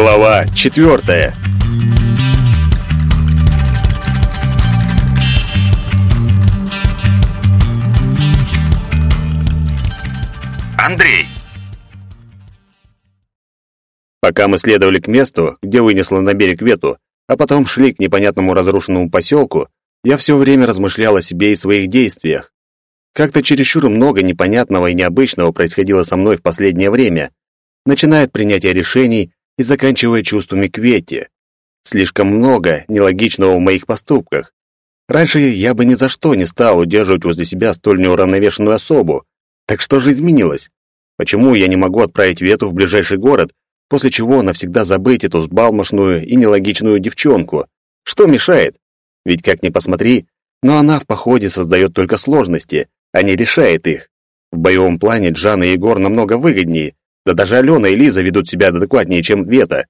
Глава четвертая. Андрей. Пока мы следовали к месту, где вынесло на берег вету, а потом шли к непонятному разрушенному поселку, я все время размышлял о себе и своих действиях. Как-то чересчур много непонятного и необычного происходило со мной в последнее время, начиная от принятия решений и заканчивая чувствами к Вете. Слишком много нелогичного в моих поступках. Раньше я бы ни за что не стал удерживать возле себя столь неуравновешенную особу. Так что же изменилось? Почему я не могу отправить Вету в ближайший город, после чего навсегда забыть эту сбалмошную и нелогичную девчонку? Что мешает? Ведь как ни посмотри, но она в походе создает только сложности, а не решает их. В боевом плане Джан и Егор намного выгоднее, да даже Алена и Лиза ведут себя адекватнее, чем Вета.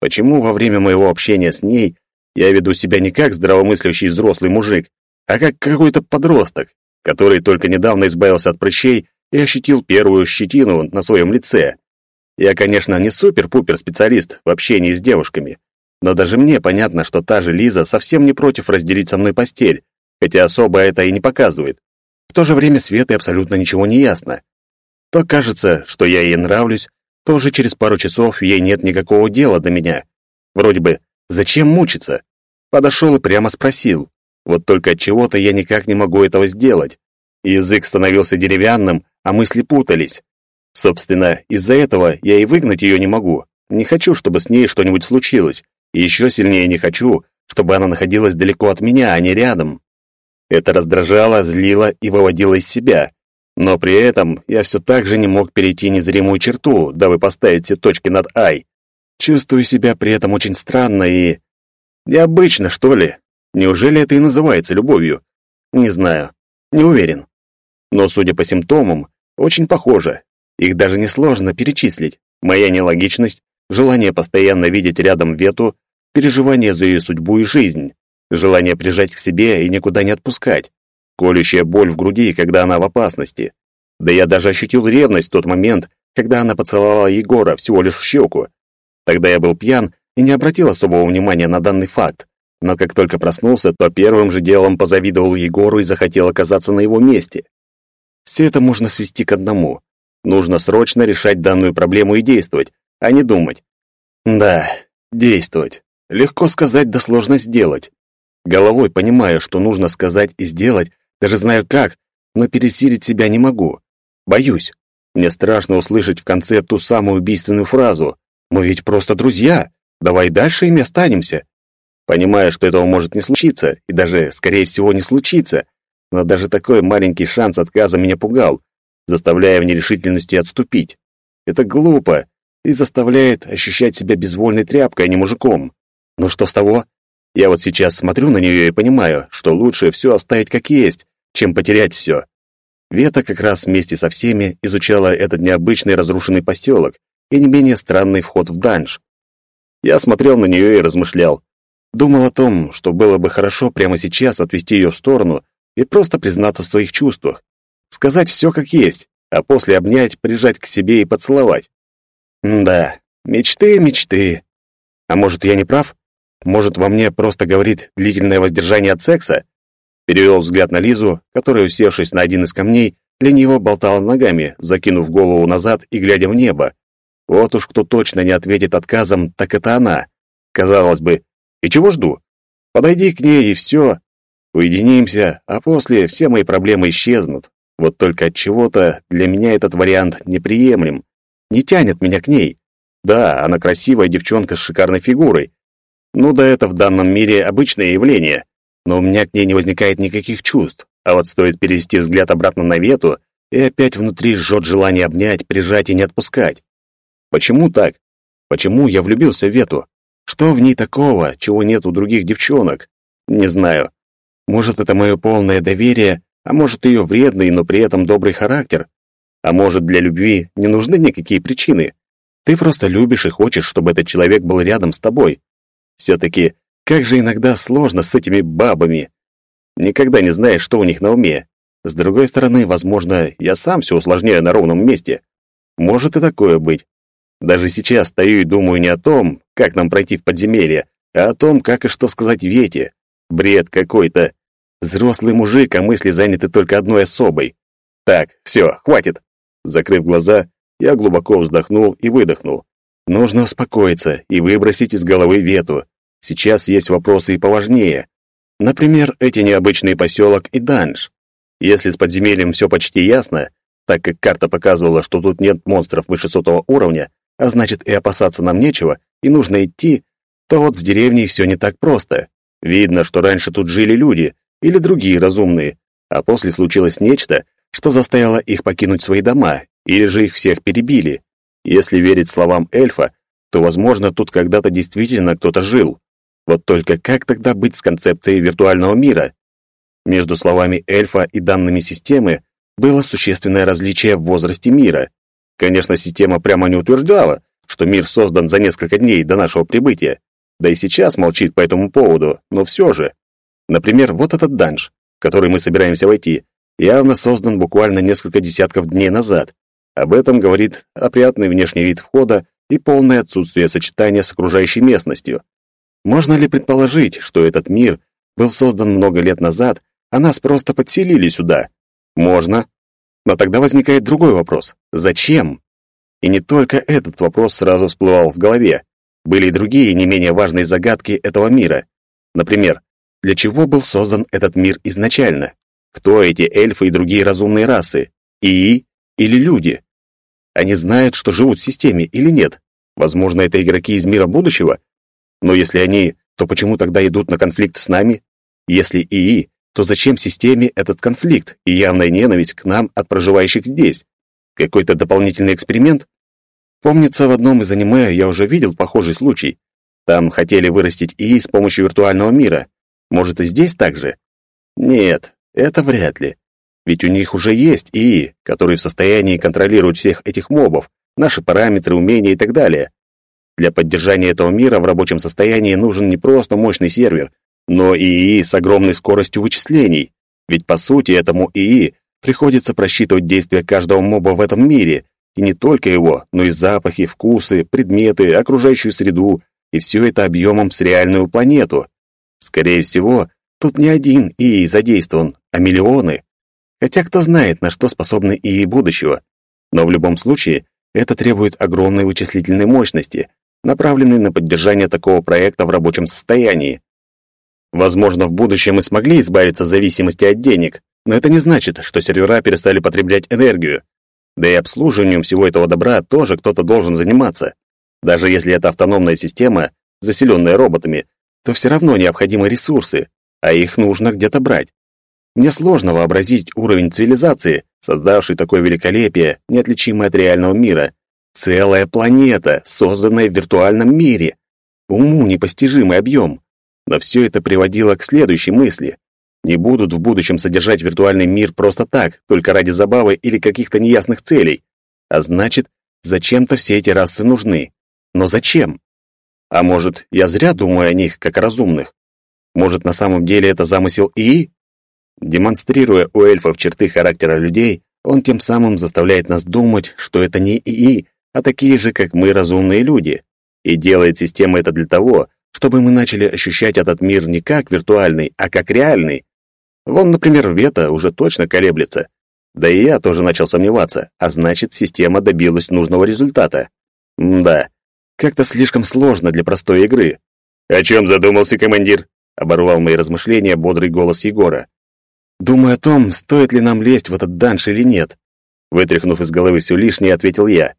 Почему во время моего общения с ней я веду себя не как здравомыслящий взрослый мужик, а как какой-то подросток, который только недавно избавился от прыщей и ощутил первую щетину на своем лице? Я, конечно, не супер-пупер специалист в общении с девушками, но даже мне понятно, что та же Лиза совсем не против разделить со мной постель, хотя особо это и не показывает. В то же время Светы абсолютно ничего не ясно. То кажется, что я ей нравлюсь, то уже через пару часов ей нет никакого дела до меня. Вроде бы, зачем мучиться? Подошел и прямо спросил. Вот только от чего-то я никак не могу этого сделать. Язык становился деревянным, а мысли путались. Собственно, из-за этого я и выгнать ее не могу. Не хочу, чтобы с ней что-нибудь случилось. И еще сильнее не хочу, чтобы она находилась далеко от меня, а не рядом. Это раздражало, злило и выводило из себя. Но при этом я все так же не мог перейти незримую черту, дабы поставить все точки над «ай». Чувствую себя при этом очень странно и... Необычно, что ли? Неужели это и называется любовью? Не знаю. Не уверен. Но, судя по симптомам, очень похоже. Их даже несложно перечислить. Моя нелогичность, желание постоянно видеть рядом Вету, переживание за ее судьбу и жизнь, желание прижать к себе и никуда не отпускать, колющая боль в груди, когда она в опасности. Да я даже ощутил ревность в тот момент, когда она поцеловала Егора всего лишь в щеку. Тогда я был пьян и не обратил особого внимания на данный факт. Но как только проснулся, то первым же делом позавидовал Егору и захотел оказаться на его месте. Все это можно свести к одному. Нужно срочно решать данную проблему и действовать, а не думать. Да, действовать. Легко сказать, да сложно сделать. Головой понимаю, что нужно сказать и сделать, даже знаю как, но пересилить себя не могу. Боюсь. Мне страшно услышать в конце ту самую убийственную фразу «Мы ведь просто друзья, давай дальше ими останемся». Понимаю, что этого может не случиться, и даже, скорее всего, не случится, но даже такой маленький шанс отказа меня пугал, заставляя в нерешительности отступить. Это глупо и заставляет ощущать себя безвольной тряпкой, а не мужиком. Но что с того? Я вот сейчас смотрю на нее и понимаю, что лучше все оставить как есть, чем потерять все. Вета как раз вместе со всеми изучала этот необычный разрушенный поселок и не менее странный вход в данж. Я смотрел на нее и размышлял. Думал о том, что было бы хорошо прямо сейчас отвести ее в сторону и просто признаться в своих чувствах. Сказать все как есть, а после обнять, прижать к себе и поцеловать. М да, мечты, мечты. А может, я не прав? Может, во мне просто говорит длительное воздержание от секса? Перевел взгляд на Лизу, которая, усевшись на один из камней, лениво болтала ногами, закинув голову назад и глядя в небо. Вот уж кто точно не ответит отказом, так это она. Казалось бы, и чего жду? Подойди к ней, и все. Уединимся, а после все мои проблемы исчезнут. Вот только от чего-то для меня этот вариант неприемлем. Не тянет меня к ней. Да, она красивая девчонка с шикарной фигурой, ну да это в данном мире обычное явление, но у меня к ней не возникает никаких чувств. А вот стоит перевести взгляд обратно на Вету, и опять внутри жжет желание обнять, прижать и не отпускать. Почему так? Почему я влюбился в Вету? Что в ней такого, чего нет у других девчонок? Не знаю. Может, это мое полное доверие, а может, ее вредный, но при этом добрый характер. А может, для любви не нужны никакие причины. Ты просто любишь и хочешь, чтобы этот человек был рядом с тобой. Все-таки, как же иногда сложно с этими бабами. Никогда не знаешь, что у них на уме. С другой стороны, возможно, я сам все усложняю на ровном месте. Может и такое быть. Даже сейчас стою и думаю не о том, как нам пройти в подземелье, а о том, как и что сказать Вете. Бред какой-то. Взрослый мужик, а мысли заняты только одной особой. Так, все, хватит. Закрыв глаза, я глубоко вздохнул и выдохнул. Нужно успокоиться и выбросить из головы Вету. Сейчас есть вопросы и поважнее. Например, эти необычные поселок и данж. Если с подземельем все почти ясно, так как карта показывала, что тут нет монстров выше сотого уровня, а значит и опасаться нам нечего, и нужно идти, то вот с деревней все не так просто. Видно, что раньше тут жили люди или другие разумные, а после случилось нечто, что заставило их покинуть свои дома, или же их всех перебили. Если верить словам эльфа, то, возможно, тут когда-то действительно кто-то жил. Вот только как тогда быть с концепцией виртуального мира? Между словами эльфа и данными системы было существенное различие в возрасте мира. Конечно, система прямо не утверждала, что мир создан за несколько дней до нашего прибытия. Да и сейчас молчит по этому поводу, но все же. Например, вот этот данж, в который мы собираемся войти, явно создан буквально несколько десятков дней назад. Об этом говорит опрятный внешний вид входа и полное отсутствие сочетания с окружающей местностью. Можно ли предположить, что этот мир был создан много лет назад, а нас просто подселили сюда? Можно. Но тогда возникает другой вопрос. Зачем? И не только этот вопрос сразу всплывал в голове. Были и другие, не менее важные загадки этого мира. Например, для чего был создан этот мир изначально? Кто эти эльфы и другие разумные расы? ИИ или люди? Они знают, что живут в системе или нет? Возможно, это игроки из мира будущего? Но если они, то почему тогда идут на конфликт с нами? Если ИИ, то зачем системе этот конфликт и явная ненависть к нам от проживающих здесь? Какой-то дополнительный эксперимент? Помнится, в одном из аниме я уже видел похожий случай. Там хотели вырастить ИИ с помощью виртуального мира. Может, и здесь так же? Нет, это вряд ли. Ведь у них уже есть ИИ, который в состоянии контролировать всех этих мобов, наши параметры, умения и так далее. Для поддержания этого мира в рабочем состоянии нужен не просто мощный сервер, но и ИИ с огромной скоростью вычислений. Ведь по сути этому ИИ приходится просчитывать действия каждого моба в этом мире, и не только его, но и запахи, вкусы, предметы, окружающую среду, и все это объемом с реальную планету. Скорее всего, тут не один ИИ задействован, а миллионы. Хотя кто знает, на что способны ИИ будущего. Но в любом случае, это требует огромной вычислительной мощности, направленной на поддержание такого проекта в рабочем состоянии. Возможно, в будущем мы смогли избавиться от зависимости от денег, но это не значит, что сервера перестали потреблять энергию. Да и обслуживанием всего этого добра тоже кто-то должен заниматься. Даже если это автономная система, заселенная роботами, то все равно необходимы ресурсы, а их нужно где-то брать. Мне сложно вообразить уровень цивилизации, создавший такое великолепие, неотличимое от реального мира. Целая планета, созданная в виртуальном мире. Уму непостижимый объем. Но все это приводило к следующей мысли. Не будут в будущем содержать виртуальный мир просто так, только ради забавы или каких-то неясных целей. А значит, зачем-то все эти расы нужны. Но зачем? А может, я зря думаю о них, как о разумных? Может, на самом деле это замысел ИИ? Демонстрируя у эльфов черты характера людей, он тем самым заставляет нас думать, что это не ИИ, а такие же, как мы, разумные люди. И делает система это для того, чтобы мы начали ощущать этот мир не как виртуальный, а как реальный. Вон, например, Вета уже точно колеблется. Да и я тоже начал сомневаться, а значит, система добилась нужного результата. Да, как-то слишком сложно для простой игры. «О чем задумался командир?» — оборвал мои размышления бодрый голос Егора. «Думаю о том, стоит ли нам лезть в этот данж или нет». Вытряхнув из головы все лишнее, ответил я.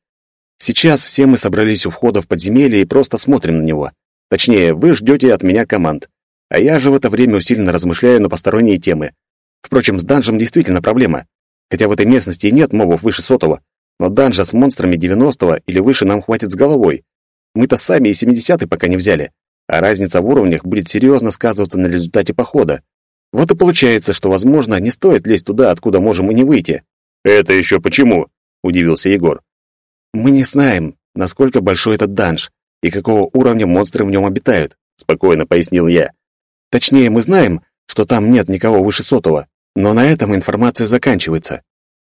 «Сейчас все мы собрались у входа в подземелье и просто смотрим на него. Точнее, вы ждете от меня команд. А я же в это время усиленно размышляю на посторонние темы. Впрочем, с данжем действительно проблема. Хотя в этой местности и нет мобов выше сотого, но данжа с монстрами 90 или выше нам хватит с головой. Мы-то сами и 70 пока не взяли, а разница в уровнях будет серьезно сказываться на результате похода. Вот и получается, что, возможно, не стоит лезть туда, откуда можем и не выйти. «Это еще почему?» — удивился Егор. «Мы не знаем, насколько большой этот данж и какого уровня монстры в нем обитают», — спокойно пояснил я. «Точнее, мы знаем, что там нет никого выше сотого, но на этом информация заканчивается».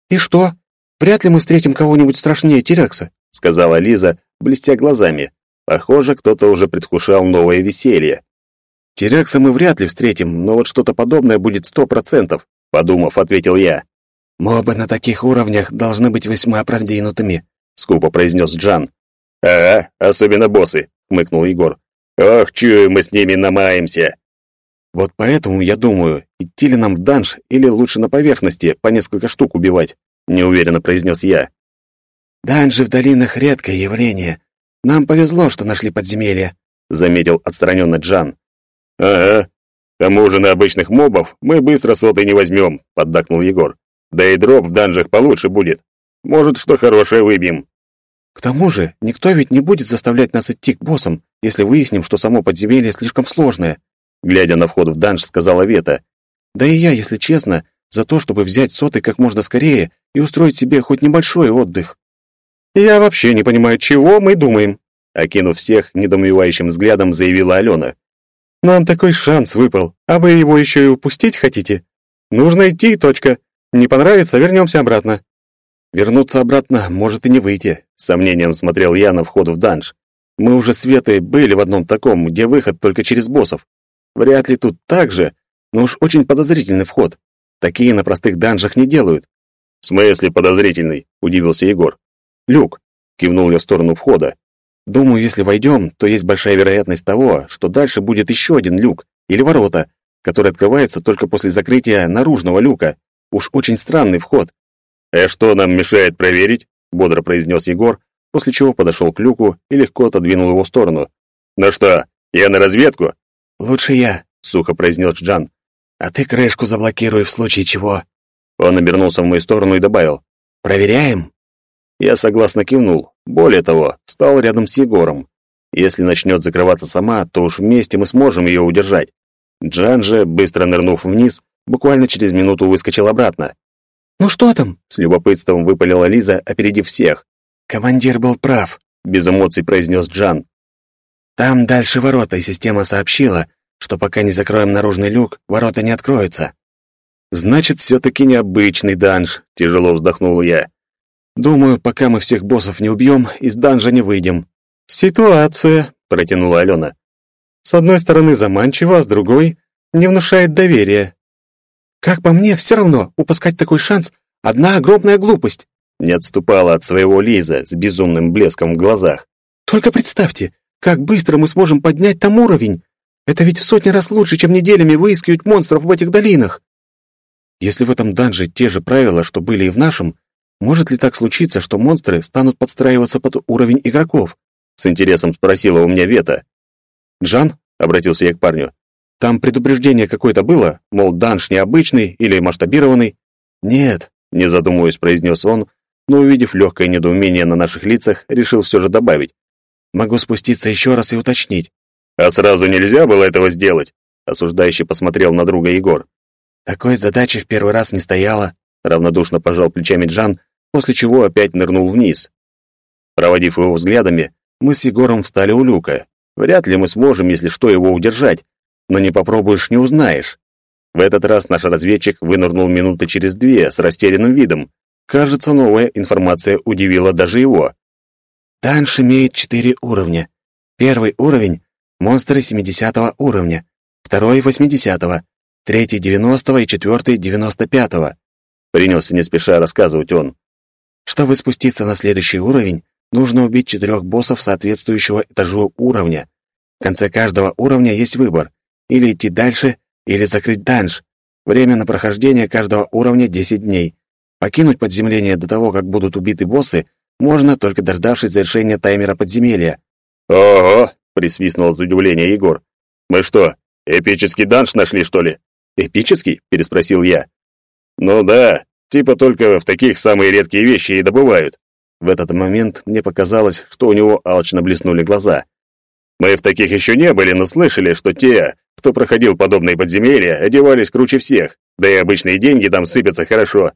«И что? Вряд ли мы встретим кого-нибудь страшнее Тирекса?» сказала Лиза, блестя глазами. Похоже, кто-то уже предвкушал новое веселье. Терекса мы вряд ли встретим, но вот что-то подобное будет сто процентов, подумав, ответил я. Мобы на таких уровнях должны быть весьма продвинутыми, скупо произнес Джан. Ага, особенно боссы, хмыкнул Егор. Ох, чую, мы с ними намаемся. Вот поэтому я думаю, идти ли нам в данж или лучше на поверхности по несколько штук убивать, неуверенно произнес я. Данжи в долинах редкое явление. Нам повезло, что нашли подземелье, заметил отстраненно Джан. Ага. К тому же на обычных мобов мы быстро соты не возьмем, поддакнул Егор. Да и дроп в данжах получше будет. Может, что хорошее выбьем. К тому же, никто ведь не будет заставлять нас идти к боссам, если выясним, что само подземелье слишком сложное, глядя на вход в данж, сказала Вета. Да и я, если честно, за то, чтобы взять соты как можно скорее и устроить себе хоть небольшой отдых. Я вообще не понимаю, чего мы думаем, окинув всех недоумевающим взглядом, заявила Алена. Нам такой шанс выпал, а вы его еще и упустить хотите? Нужно идти, точка. Не понравится, вернемся обратно. Вернуться обратно может и не выйти, с сомнением смотрел я на вход в данж. Мы уже с Ветой были в одном таком, где выход только через боссов. Вряд ли тут так же, но уж очень подозрительный вход. Такие на простых данжах не делают. В смысле подозрительный? удивился Егор. Люк, кивнул я в сторону входа. Думаю, если войдем, то есть большая вероятность того, что дальше будет еще один люк или ворота, которые открываются только после закрытия наружного люка. Уж очень странный вход. «А что нам мешает проверить?» — бодро произнес Егор, после чего подошел к люку и легко отодвинул его в сторону. «Ну что, я на разведку?» «Лучше я», — сухо произнес Джан. «А ты крышку заблокируй в случае чего». Он обернулся в мою сторону и добавил. «Проверяем?» Я согласно кивнул. Более того, встал рядом с Егором. Если начнет закрываться сама, то уж вместе мы сможем ее удержать. Джан же, быстро нырнув вниз, буквально через минуту выскочил обратно. «Ну что там?» — с любопытством выпалила Лиза, опередив всех. «Командир был прав», — без эмоций произнес Джан. «Там дальше ворота, и система сообщила, что пока не закроем наружный люк, ворота не откроются». «Значит, все-таки необычный данж», — тяжело вздохнул я. Думаю, пока мы всех боссов не убьем, из данжа не выйдем. Ситуация, протянула Алена. С одной стороны заманчиво, а с другой не внушает доверия. Как по мне, все равно упускать такой шанс — одна огромная глупость. Не отступала от своего Лиза с безумным блеском в глазах. Только представьте, как быстро мы сможем поднять там уровень. Это ведь в сотни раз лучше, чем неделями выискивать монстров в этих долинах. Если в этом данже те же правила, что были и в нашем, может ли так случиться, что монстры станут подстраиваться под уровень игроков? С интересом спросила у меня Вета. Джан, обратился я к парню, там предупреждение какое-то было, мол, данж необычный или масштабированный? Нет, не задумываясь, произнес он, но увидев легкое недоумение на наших лицах, решил все же добавить. Могу спуститься еще раз и уточнить. А сразу нельзя было этого сделать? Осуждающий посмотрел на друга Егор. Такой задачи в первый раз не стояло, равнодушно пожал плечами Джан, после чего опять нырнул вниз. Проводив его взглядами, мы с Егором встали у люка. Вряд ли мы сможем, если что, его удержать, но не попробуешь, не узнаешь. В этот раз наш разведчик вынырнул минуты через две с растерянным видом. Кажется, новая информация удивила даже его. Данш имеет четыре уровня. Первый уровень — монстры 70 уровня, второй — 80 третий — 90 и четвертый — 95 Принялся не спеша рассказывать он. Чтобы спуститься на следующий уровень, нужно убить четырех боссов соответствующего этажу уровня. В конце каждого уровня есть выбор — или идти дальше, или закрыть данж. Время на прохождение каждого уровня 10 дней. Покинуть подземление до того, как будут убиты боссы, можно, только дождавшись завершения таймера подземелья. «Ого!» — присвистнул от удивления Егор. «Мы что, эпический данж нашли, что ли?» «Эпический?» — переспросил я. «Ну да, Типа только в таких самые редкие вещи и добывают. В этот момент мне показалось, что у него алчно блеснули глаза. Мы в таких еще не были, но слышали, что те, кто проходил подобные подземелья, одевались круче всех, да и обычные деньги там сыпятся хорошо.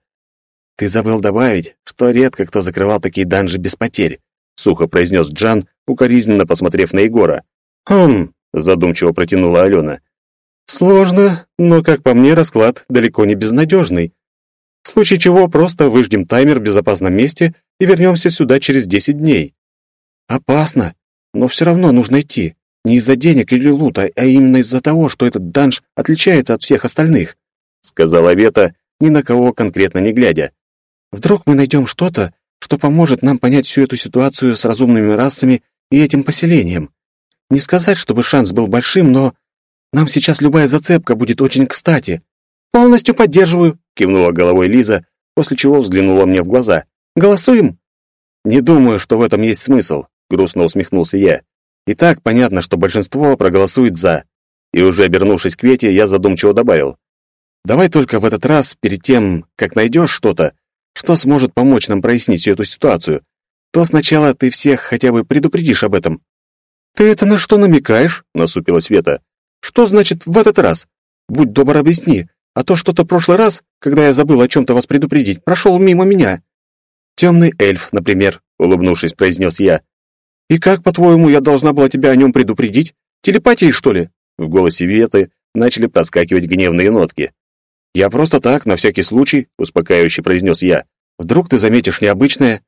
Ты забыл добавить, что редко кто закрывал такие данжи без потерь, сухо произнес Джан, укоризненно посмотрев на Егора. Хм, задумчиво протянула Алена. Сложно, но, как по мне, расклад далеко не безнадежный. В случае чего просто выждем таймер в безопасном месте и вернемся сюда через десять дней. Опасно, но все равно нужно идти. Не из-за денег или лута, а именно из-за того, что этот данж отличается от всех остальных, сказала Вета, ни на кого конкретно не глядя. Вдруг мы найдем что-то, что поможет нам понять всю эту ситуацию с разумными расами и этим поселением. Не сказать, чтобы шанс был большим, но нам сейчас любая зацепка будет очень кстати. Полностью поддерживаю, кивнула головой Лиза, после чего взглянула мне в глаза. Голосуем? Не думаю, что в этом есть смысл, грустно усмехнулся я. И так понятно, что большинство проголосует за. И уже обернувшись к Вете, я задумчиво добавил: Давай только в этот раз, перед тем, как найдешь что-то, что сможет помочь нам прояснить всю эту ситуацию, то сначала ты всех хотя бы предупредишь об этом. Ты это на что намекаешь? насупилась Вета. Что значит в этот раз? Будь добр, объясни, а то что-то прошлый раз, когда я забыл о чем-то вас предупредить, прошел мимо меня. Темный эльф, например, улыбнувшись, произнес я. И как, по-твоему, я должна была тебя о нем предупредить? Телепатией, что ли? В голосе Веты начали проскакивать гневные нотки. «Я просто так, на всякий случай», — успокаивающе произнес я. «Вдруг ты заметишь необычное?»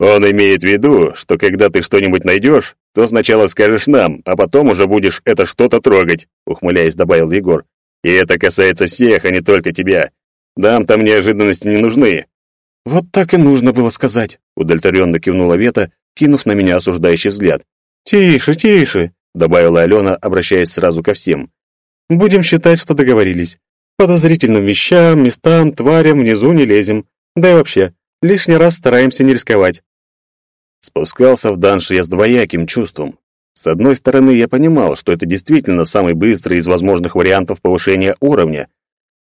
«Он имеет в виду, что когда ты что-нибудь найдешь, то сначала скажешь нам, а потом уже будешь это что-то трогать», — ухмыляясь, добавил Егор. «И это касается всех, а не только тебя. Нам там неожиданности не нужны». «Вот так и нужно было сказать», — удовлетворенно кивнула Вета, кинув на меня осуждающий взгляд. «Тише, тише», — добавила Алена, обращаясь сразу ко всем. «Будем считать, что договорились. Подозрительным вещам, местам, тварям внизу не лезем. Да и вообще, лишний раз стараемся не рисковать. Спускался в данж я с двояким чувством. С одной стороны, я понимал, что это действительно самый быстрый из возможных вариантов повышения уровня,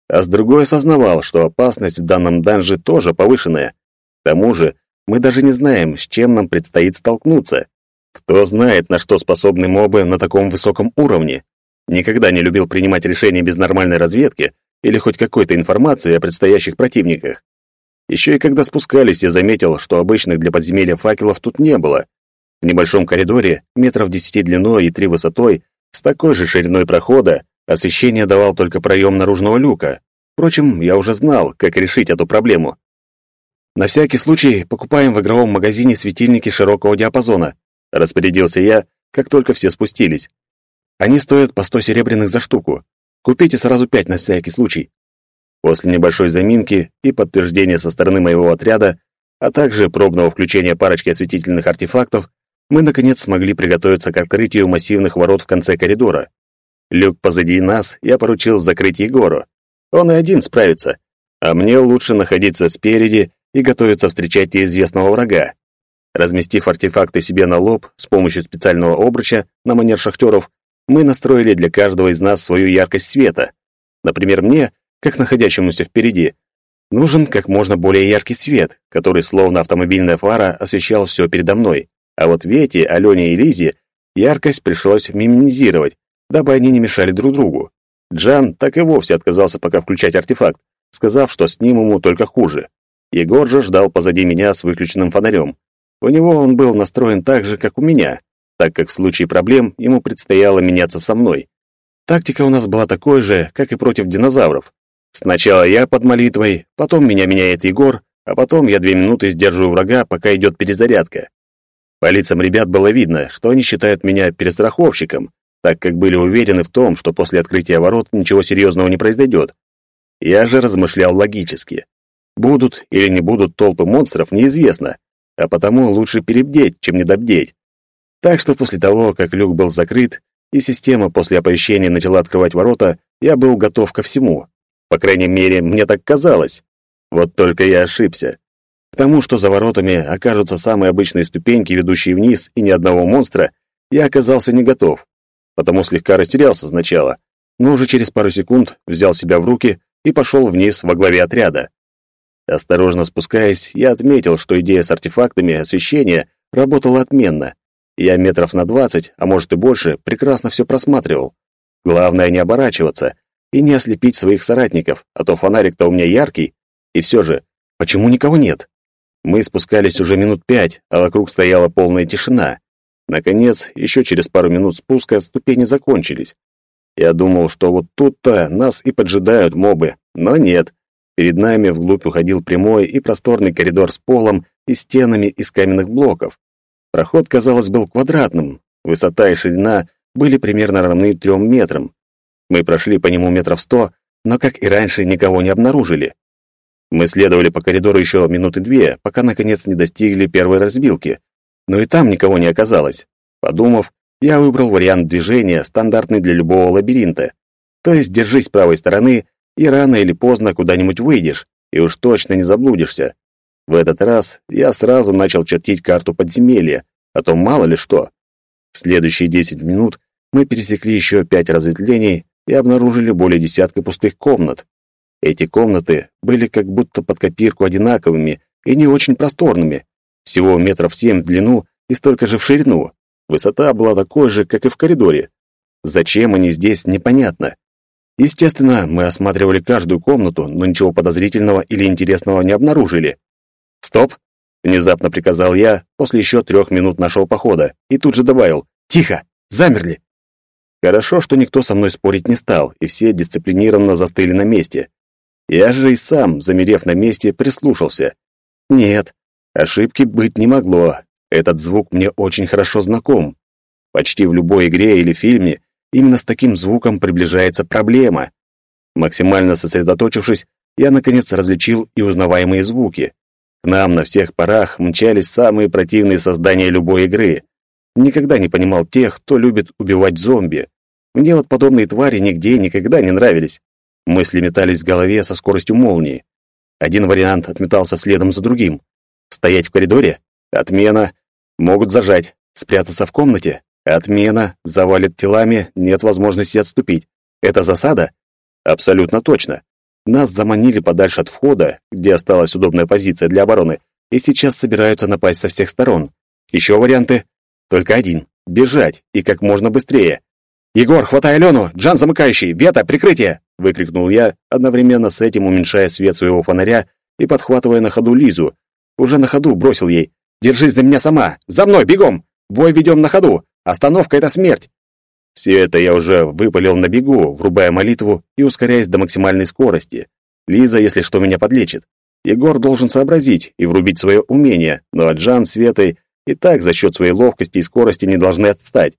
а с другой осознавал, что опасность в данном данже тоже повышенная. К тому же, мы даже не знаем, с чем нам предстоит столкнуться. Кто знает, на что способны мобы на таком высоком уровне. Никогда не любил принимать решения без нормальной разведки или хоть какой-то информации о предстоящих противниках. Еще и когда спускались, я заметил, что обычных для подземелья факелов тут не было. В небольшом коридоре, метров десяти длиной и три высотой, с такой же шириной прохода, освещение давал только проем наружного люка. Впрочем, я уже знал, как решить эту проблему. На всякий случай покупаем в игровом магазине светильники широкого диапазона, распорядился я, как только все спустились. Они стоят по сто серебряных за штуку. Купите сразу пять на всякий случай. После небольшой заминки и подтверждения со стороны моего отряда, а также пробного включения парочки осветительных артефактов, мы, наконец, смогли приготовиться к открытию массивных ворот в конце коридора. Люк позади нас я поручил закрыть Егору. Он и один справится, а мне лучше находиться спереди и готовиться встречать неизвестного врага. Разместив артефакты себе на лоб с помощью специального обруча на манер шахтеров, мы настроили для каждого из нас свою яркость света. Например, мне, как находящемуся впереди, нужен как можно более яркий свет, который словно автомобильная фара освещал все передо мной. А вот Вете, Алене и Лизе яркость пришлось минимизировать, дабы они не мешали друг другу. Джан так и вовсе отказался пока включать артефакт, сказав, что с ним ему только хуже. Егор же ждал позади меня с выключенным фонарем. У него он был настроен так же, как у меня, так как в случае проблем ему предстояло меняться со мной. Тактика у нас была такой же, как и против динозавров. Сначала я под молитвой, потом меня меняет Егор, а потом я две минуты сдерживаю врага, пока идет перезарядка. По лицам ребят было видно, что они считают меня перестраховщиком, так как были уверены в том, что после открытия ворот ничего серьезного не произойдет. Я же размышлял логически. Будут или не будут толпы монстров, неизвестно, а потому лучше перебдеть, чем недобдеть. Так что после того, как люк был закрыт, и система после оповещения начала открывать ворота, я был готов ко всему. По крайней мере, мне так казалось. Вот только я ошибся. К тому, что за воротами окажутся самые обычные ступеньки, ведущие вниз, и ни одного монстра, я оказался не готов. Потому слегка растерялся сначала, но уже через пару секунд взял себя в руки и пошел вниз во главе отряда. Осторожно спускаясь, я отметил, что идея с артефактами освещения работала отменно. Я метров на двадцать, а может и больше, прекрасно все просматривал. Главное не оборачиваться и не ослепить своих соратников, а то фонарик-то у меня яркий. И все же, почему никого нет? Мы спускались уже минут пять, а вокруг стояла полная тишина. Наконец, еще через пару минут спуска ступени закончились. Я думал, что вот тут-то нас и поджидают мобы, но нет. Перед нами вглубь уходил прямой и просторный коридор с полом и стенами из каменных блоков. Проход, казалось, был квадратным. Высота и ширина были примерно равны трем метрам. Мы прошли по нему метров сто, но, как и раньше, никого не обнаружили. Мы следовали по коридору еще минуты две, пока, наконец, не достигли первой разбилки. Но и там никого не оказалось. Подумав, я выбрал вариант движения, стандартный для любого лабиринта. То есть держись правой стороны, и рано или поздно куда-нибудь выйдешь, и уж точно не заблудишься. В этот раз я сразу начал чертить карту подземелья, а то мало ли что. В следующие десять минут мы пересекли еще пять разветвлений и обнаружили более десятка пустых комнат. Эти комнаты были как будто под копирку одинаковыми и не очень просторными, всего метров семь в длину и столько же в ширину. Высота была такой же, как и в коридоре. Зачем они здесь, непонятно. Естественно, мы осматривали каждую комнату, но ничего подозрительного или интересного не обнаружили. «Стоп!» — внезапно приказал я после еще трех минут нашего похода и тут же добавил «Тихо! Замерли!» Хорошо, что никто со мной спорить не стал, и все дисциплинированно застыли на месте. Я же и сам, замерев на месте, прислушался. Нет, ошибки быть не могло. Этот звук мне очень хорошо знаком. Почти в любой игре или фильме Именно с таким звуком приближается проблема. Максимально сосредоточившись, я наконец различил и узнаваемые звуки. К нам на всех парах мчались самые противные создания любой игры. Никогда не понимал тех, кто любит убивать зомби. Мне вот подобные твари нигде и никогда не нравились. Мысли метались в голове со скоростью молнии. Один вариант отметался следом за другим. Стоять в коридоре? Отмена. Могут зажать. Спрятаться в комнате? Отмена, завалит телами, нет возможности отступить. Это засада? Абсолютно точно. Нас заманили подальше от входа, где осталась удобная позиция для обороны, и сейчас собираются напасть со всех сторон. Еще варианты? Только один. Бежать, и как можно быстрее. «Егор, хватай Алену! Джан замыкающий! Вета, прикрытие!» — выкрикнул я, одновременно с этим уменьшая свет своего фонаря и подхватывая на ходу Лизу. Уже на ходу бросил ей. «Держись за меня сама! За мной, бегом! Бой ведем на ходу! Остановка — это смерть!» Все это я уже выпалил на бегу, врубая молитву и ускоряясь до максимальной скорости. Лиза, если что, меня подлечит. Егор должен сообразить и врубить свое умение, но Джан с Светой и так за счет своей ловкости и скорости не должны отстать.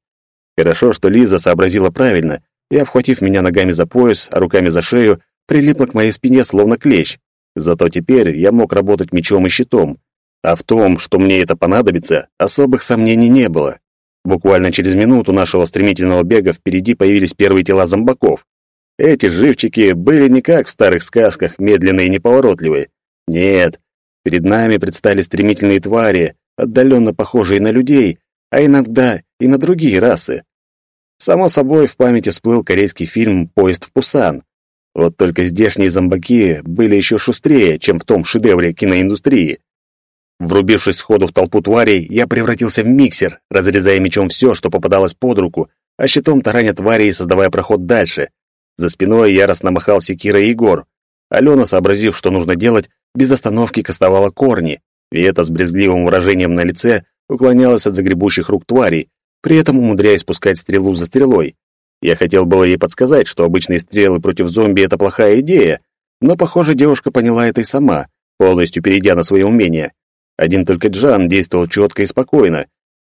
Хорошо, что Лиза сообразила правильно и, обхватив меня ногами за пояс, а руками за шею, прилипла к моей спине словно клещ. Зато теперь я мог работать мечом и щитом. А в том, что мне это понадобится, особых сомнений не было. Буквально через минуту нашего стремительного бега впереди появились первые тела зомбаков. Эти живчики были не как в старых сказках, медленные и неповоротливые. Нет, перед нами предстали стремительные твари, отдаленно похожие на людей, а иногда и на другие расы. Само собой, в памяти всплыл корейский фильм «Поезд в Пусан». Вот только здешние зомбаки были еще шустрее, чем в том шедевре киноиндустрии. Врубившись сходу в толпу тварей, я превратился в миксер, разрезая мечом все, что попадалось под руку, а щитом тараня тварей, создавая проход дальше. За спиной яростно махал секира Егор. Алена, сообразив, что нужно делать, без остановки кастовала корни, и это с брезгливым выражением на лице уклонялась от загребущих рук тварей, при этом умудряясь пускать стрелу за стрелой. Я хотел было ей подсказать, что обычные стрелы против зомби — это плохая идея, но, похоже, девушка поняла это и сама, полностью перейдя на свои умения. Один только Джан действовал четко и спокойно,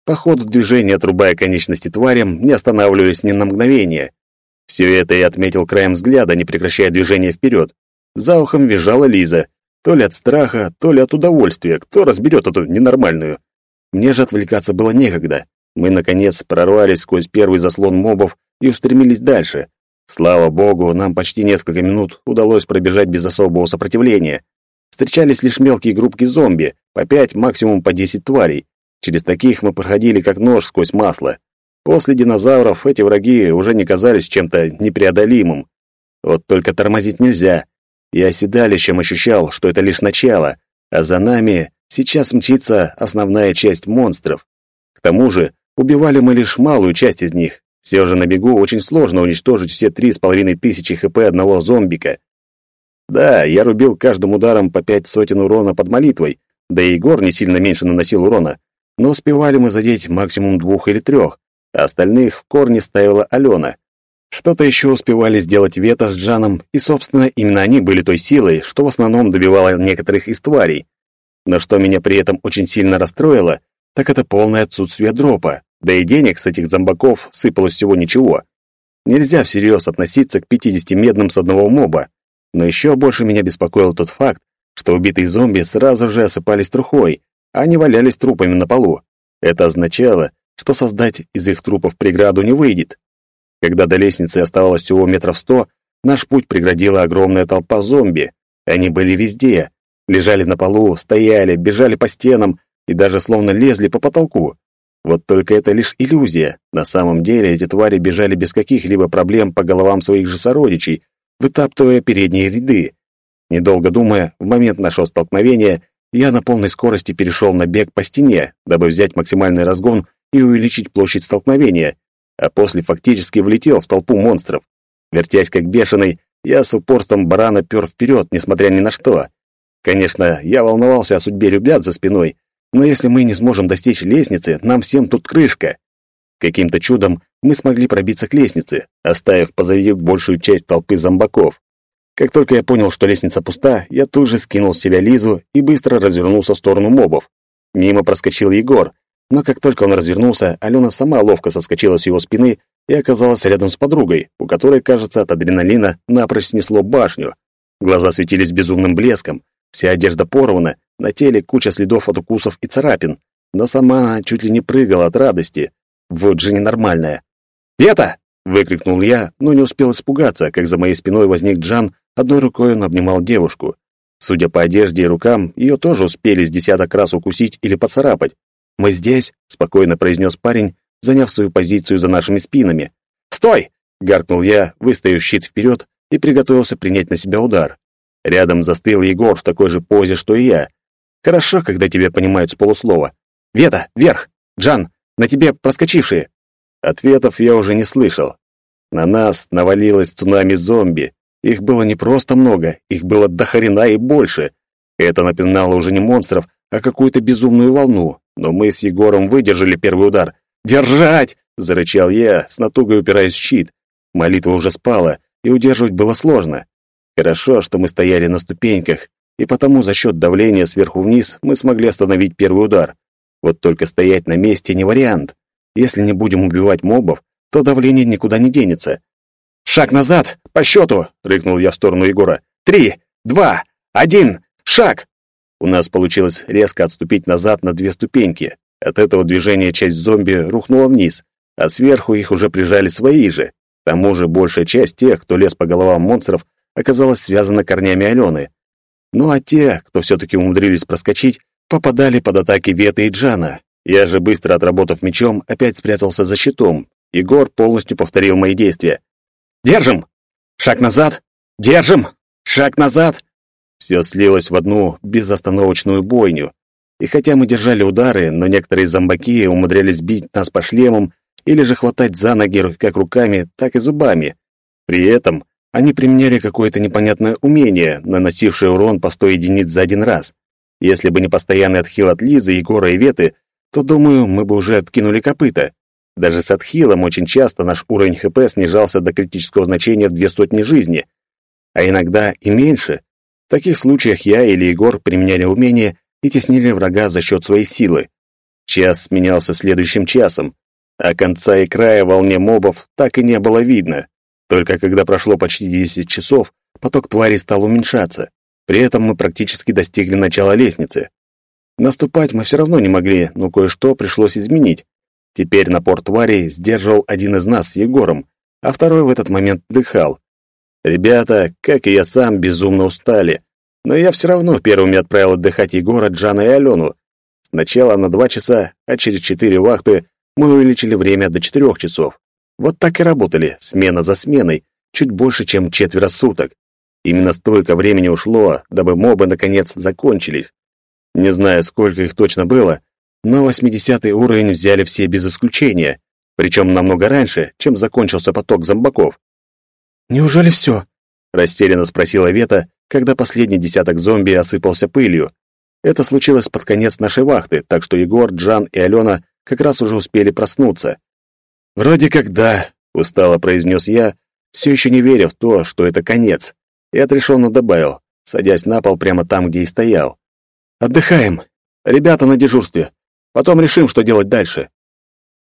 по ходу движения отрубая конечности тварям, не останавливаясь ни на мгновение. Все это я отметил краем взгляда, не прекращая движения вперед. За ухом визжала Лиза, то ли от страха, то ли от удовольствия, кто разберет эту ненормальную. Мне же отвлекаться было некогда. Мы, наконец, прорвались сквозь первый заслон мобов и устремились дальше. Слава богу, нам почти несколько минут удалось пробежать без особого сопротивления. Встречались лишь мелкие группки зомби, по пять, максимум по десять тварей. Через таких мы проходили как нож сквозь масло. После динозавров эти враги уже не казались чем-то непреодолимым. Вот только тормозить нельзя. Я седалищем ощущал, что это лишь начало, а за нами сейчас мчится основная часть монстров. К тому же, убивали мы лишь малую часть из них. Все же на бегу очень сложно уничтожить все три с половиной тысячи хп одного зомбика. Да, я рубил каждым ударом по пять сотен урона под молитвой, да и Егор не сильно меньше наносил урона, но успевали мы задеть максимум двух или трех, а остальных в корне ставила Алена. Что-то еще успевали сделать Вета с Джаном, и, собственно, именно они были той силой, что в основном добивало некоторых из тварей. Но что меня при этом очень сильно расстроило, так это полное отсутствие дропа, да и денег с этих зомбаков сыпалось всего ничего. Нельзя всерьез относиться к 50 медным с одного моба. Но еще больше меня беспокоил тот факт, что убитые зомби сразу же осыпались трухой, а они валялись трупами на полу. Это означало, что создать из их трупов преграду не выйдет. Когда до лестницы оставалось всего метров сто, наш путь преградила огромная толпа зомби. Они были везде. Лежали на полу, стояли, бежали по стенам и даже словно лезли по потолку. Вот только это лишь иллюзия. На самом деле эти твари бежали без каких-либо проблем по головам своих же сородичей, вытаптывая передние ряды. Недолго думая, в момент нашего столкновения я на полной скорости перешел на бег по стене, дабы взять максимальный разгон и увеличить площадь столкновения, а после фактически влетел в толпу монстров. Вертясь как бешеный, я с упорством барана пер вперед, несмотря ни на что. Конечно, я волновался о судьбе ребят за спиной, но если мы не сможем достичь лестницы, нам всем тут крышка. Каким-то чудом мы смогли пробиться к лестнице, оставив позади большую часть толпы зомбаков. Как только я понял, что лестница пуста, я тут же скинул с себя Лизу и быстро развернулся в сторону мобов. Мимо проскочил Егор, но как только он развернулся, Алена сама ловко соскочила с его спины и оказалась рядом с подругой, у которой, кажется, от адреналина напрочь снесло башню. Глаза светились безумным блеском, вся одежда порвана, на теле куча следов от укусов и царапин, но сама чуть ли не прыгала от радости. Вот же ненормальная. «Вета!» — выкрикнул я, но не успел испугаться, как за моей спиной возник Джан, одной рукой он обнимал девушку. Судя по одежде и рукам, ее тоже успели с десяток раз укусить или поцарапать. «Мы здесь», — спокойно произнес парень, заняв свою позицию за нашими спинами. «Стой!» — гаркнул я, выставив щит вперед и приготовился принять на себя удар. Рядом застыл Егор в такой же позе, что и я, Хорошо, когда тебя понимают с полуслова. Вета, вверх! Джан, на тебе проскочившие!» Ответов я уже не слышал. На нас навалилось цунами зомби. Их было не просто много, их было до хрена и больше. Это напоминало уже не монстров, а какую-то безумную волну. Но мы с Егором выдержали первый удар. «Держать!» — зарычал я, с натугой упираясь в щит. Молитва уже спала, и удерживать было сложно. Хорошо, что мы стояли на ступеньках, и потому за счет давления сверху вниз мы смогли остановить первый удар. Вот только стоять на месте не вариант. Если не будем убивать мобов, то давление никуда не денется. «Шаг назад! По счету!» — рыкнул я в сторону Егора. «Три, два, один, шаг!» У нас получилось резко отступить назад на две ступеньки. От этого движения часть зомби рухнула вниз, а сверху их уже прижали свои же. К тому же большая часть тех, кто лез по головам монстров, оказалась связана корнями Алены. Ну а те, кто все-таки умудрились проскочить, попадали под атаки Веты и Джана. Я же, быстро отработав мечом, опять спрятался за щитом. Егор полностью повторил мои действия. «Держим! Шаг назад! Держим! Шаг назад!» Все слилось в одну безостановочную бойню. И хотя мы держали удары, но некоторые зомбаки умудрялись бить нас по шлемам или же хватать за ноги как руками, так и зубами. При этом они применяли какое-то непонятное умение, наносившее урон по сто единиц за один раз. Если бы не постоянный отхил от Лизы, Егора и Веты, то, думаю, мы бы уже откинули копыта. Даже с отхилом очень часто наш уровень ХП снижался до критического значения в две сотни жизни, а иногда и меньше. В таких случаях я или Егор применяли умение и теснили врага за счет своей силы. Час сменялся следующим часом, а конца и края волне мобов так и не было видно. Только когда прошло почти 10 часов, поток тварей стал уменьшаться. При этом мы практически достигли начала лестницы. Наступать мы все равно не могли, но кое-что пришлось изменить. Теперь напор тварей сдерживал один из нас с Егором, а второй в этот момент дыхал. Ребята, как и я сам, безумно устали, но я все равно первыми отправил отдыхать Егора, Джана и Алену. Сначала на два часа, а через четыре вахты мы увеличили время до четырех часов. Вот так и работали, смена за сменой, чуть больше, чем четверо суток. Именно столько времени ушло, дабы мобы, наконец, закончились. Не знаю, сколько их точно было, но 80 уровень взяли все без исключения, причем намного раньше, чем закончился поток зомбаков. «Неужели все?» — растерянно спросила Вета, когда последний десяток зомби осыпался пылью. Это случилось под конец нашей вахты, так что Егор, Джан и Алена как раз уже успели проснуться. «Вроде как да», — устало произнес я, все еще не веря в то, что это конец, и отрешенно добавил, садясь на пол прямо там, где и стоял. «Отдыхаем. Ребята на дежурстве. Потом решим, что делать дальше».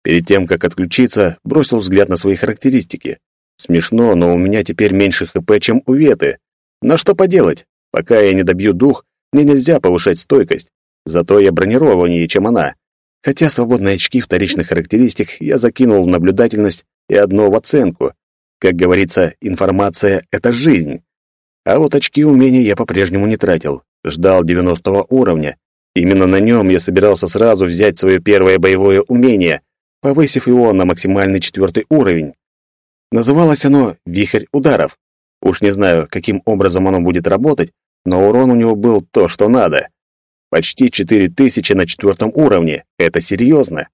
Перед тем, как отключиться, бросил взгляд на свои характеристики. Смешно, но у меня теперь меньше ХП, чем у Веты. Но что поделать? Пока я не добью дух, мне нельзя повышать стойкость. Зато я бронированнее, чем она. Хотя свободные очки вторичных характеристик я закинул в наблюдательность и одно в оценку. Как говорится, информация — это жизнь. А вот очки умений я по-прежнему не тратил. Ждал 90 уровня. Именно на нем я собирался сразу взять свое первое боевое умение, повысив его на максимальный четвертый уровень. Называлось оно «Вихрь ударов». Уж не знаю, каким образом оно будет работать, но урон у него был то, что надо. Почти 4000 на четвертом уровне. Это серьезно.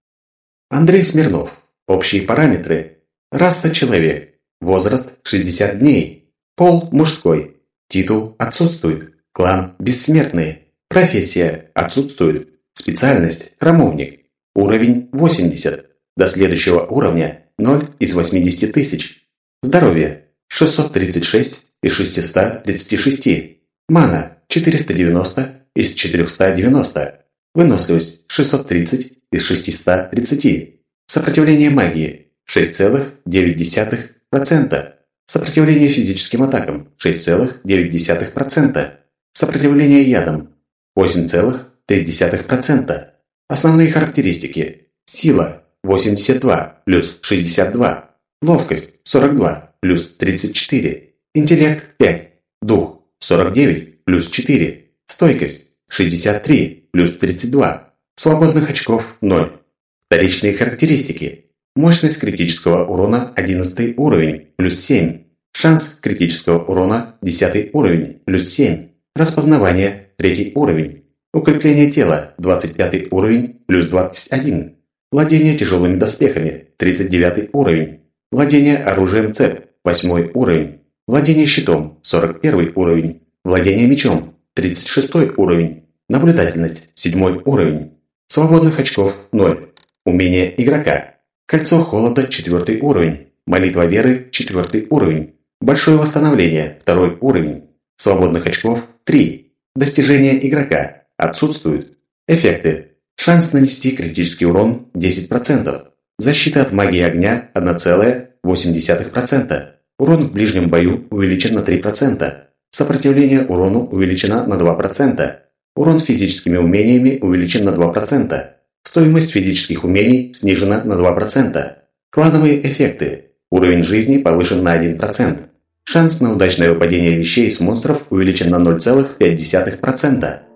Андрей Смирнов. Общие параметры. Раса человек. Возраст 60 дней. Пол мужской. Титул отсутствует. Клан бессмертные. Профессия отсутствует. Специальность храмовник. Уровень 80. До следующего уровня 0 из 80 тысяч. Здоровье 636 из 636. Мана 490 из 490. Выносливость 630 из 630. Сопротивление магии 6,9%. Сопротивление физическим атакам 6,9%. Сопротивление ядам 8,3%. Основные характеристики. Сила 82 плюс 62. Ловкость 42 плюс 34. Интеллект 5. Дух 49 плюс 4. Стойкость 63 плюс 32. Свободных очков 0. Вторичные характеристики. Мощность критического урона 11 уровень плюс 7. Шанс критического урона 10 уровень плюс 7. Распознавание 3 уровень. Укрепление тела 25 уровень плюс 21. Владение тяжелыми доспехами 39 уровень. Владение оружием цеп 8 уровень. Владение щитом 41 уровень. Владение мечом 36 уровень. Наблюдательность – 7 уровень. Свободных очков – 0. Умение игрока. Кольцо холода – 4 уровень. Молитва веры – 4 уровень. Большое восстановление – 2 уровень. Свободных очков – 3. Достижения игрока. Отсутствуют. Эффекты. Шанс нанести критический урон – 10%. Защита от магии огня – 1,8%. Урон в ближнем бою увеличен на 3%. Сопротивление урону увеличено на 2%. Урон физическими умениями увеличен на 2%. Стоимость физических умений снижена на 2%. Клановые эффекты. Уровень жизни повышен на 1%. Шанс на удачное выпадение вещей с монстров увеличен на 0,5%.